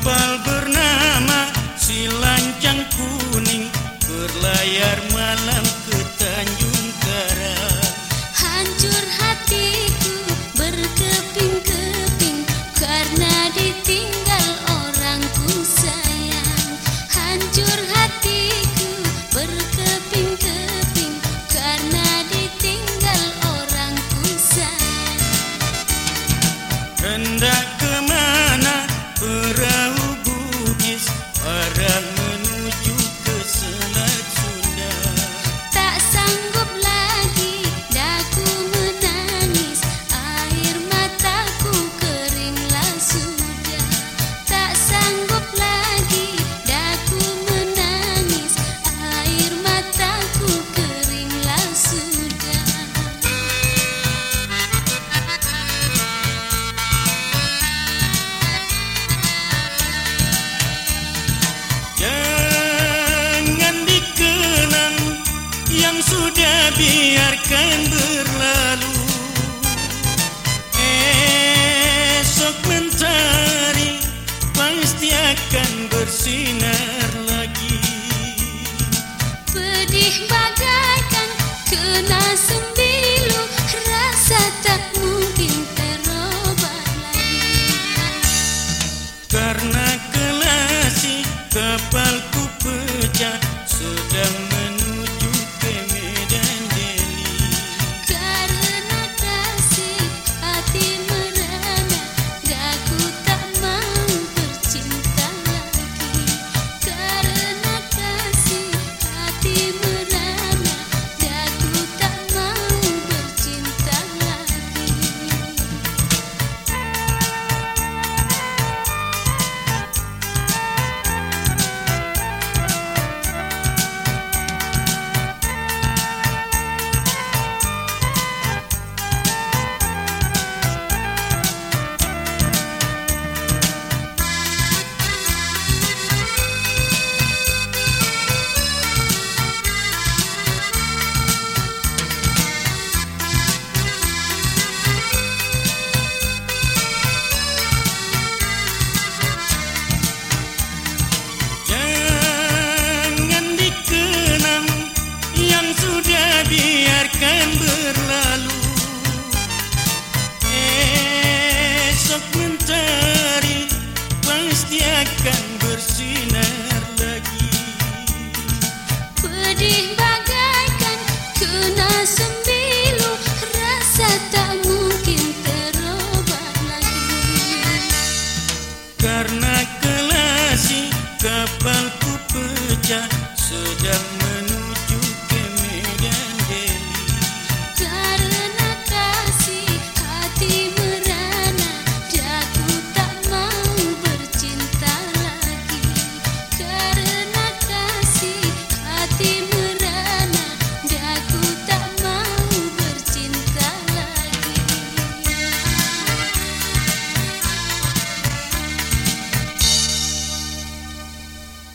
kapal bernama si lancang kuning berlayar biarkan berlalu. Esok mentari pasti akan bersinar lagi. Pedih bagaikan kena sembuh biarkan berlalu. Esok mentari pasti akan bersinar.